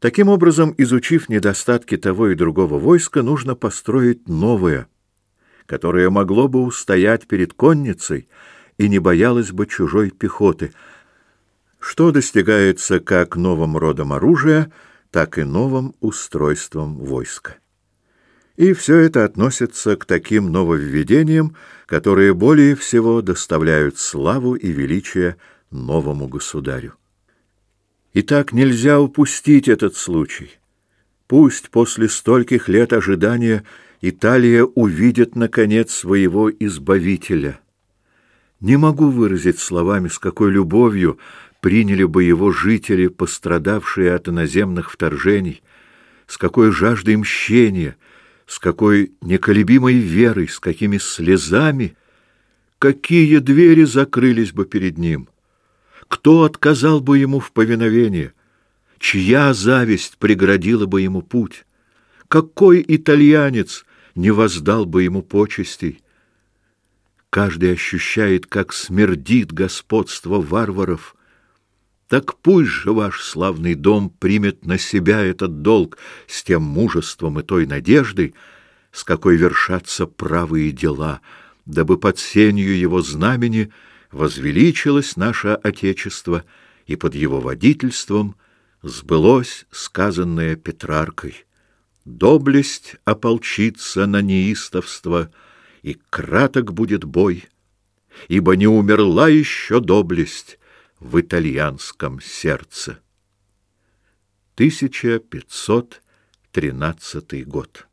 Таким образом, изучив недостатки того и другого войска, нужно построить новое, которое могло бы устоять перед конницей и не боялось бы чужой пехоты, что достигается как новым родом оружия, так и новым устройством войска. И все это относится к таким нововведениям, которые более всего доставляют славу и величие новому государю. Итак, нельзя упустить этот случай. Пусть после стольких лет ожидания Италия увидит, наконец, своего Избавителя. Не могу выразить словами, с какой любовью приняли бы его жители, пострадавшие от иноземных вторжений, с какой жаждой мщения, с какой неколебимой верой, с какими слезами, какие двери закрылись бы перед ним — кто отказал бы ему в повиновении? Чья зависть преградила бы ему путь? Какой итальянец не воздал бы ему почестей? Каждый ощущает, как смердит господство варваров. Так пусть же ваш славный дом примет на себя этот долг с тем мужеством и той надеждой, с какой вершатся правые дела, дабы под сенью его знамени — возвеличилось наше Отечество, и под его водительством сбылось сказанное Петраркой. Доблесть ополчится на неистовство, и краток будет бой, ибо не умерла еще доблесть в итальянском сердце. 1513 год.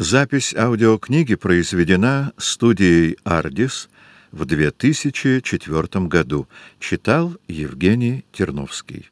Запись аудиокниги произведена студией «Ардис» в 2004 году. Читал Евгений Терновский.